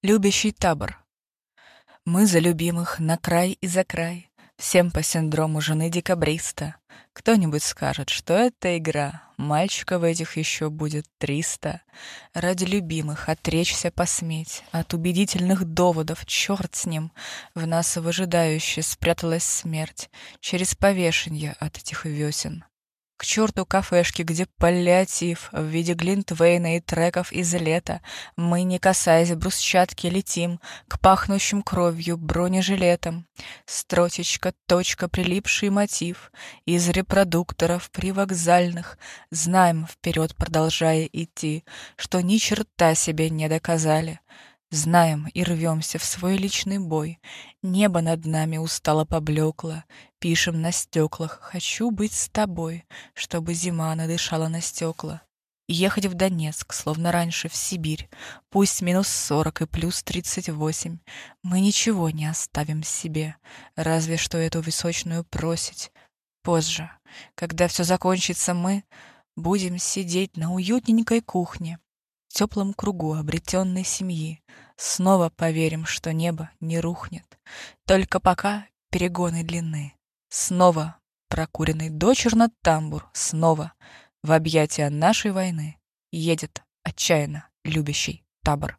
Любящий табор. Мы за любимых на край и за край, Всем по синдрому жены декабриста. Кто-нибудь скажет, что это игра, Мальчиков этих еще будет триста. Ради любимых отречься посметь, От убедительных доводов, черт с ним, В нас выжидающе спряталась смерть Через повешенье от этих весен. К черту кафешки, где паллиатив В виде глинтвейна и треков из лета. Мы, не касаясь брусчатки, летим К пахнущим кровью бронежилетам. Строчечка, точка, прилипший мотив Из репродукторов привокзальных. Знаем, вперед продолжая идти, Что ни черта себе не доказали. Знаем и рвемся в свой личный бой. Небо над нами устало поблекло. Пишем на стеклах «Хочу быть с тобой», Чтобы зима надышала на стекла. Ехать в Донецк, словно раньше в Сибирь, Пусть минус сорок и плюс тридцать восемь. Мы ничего не оставим себе, Разве что эту височную просить. Позже, когда все закончится, мы Будем сидеть на уютненькой кухне, теплом кругу обретенной семьи. Снова поверим, что небо не рухнет. Только пока перегоны длинны. Снова прокуренный дочерно тамбур. Снова в объятия нашей войны едет отчаянно любящий табор.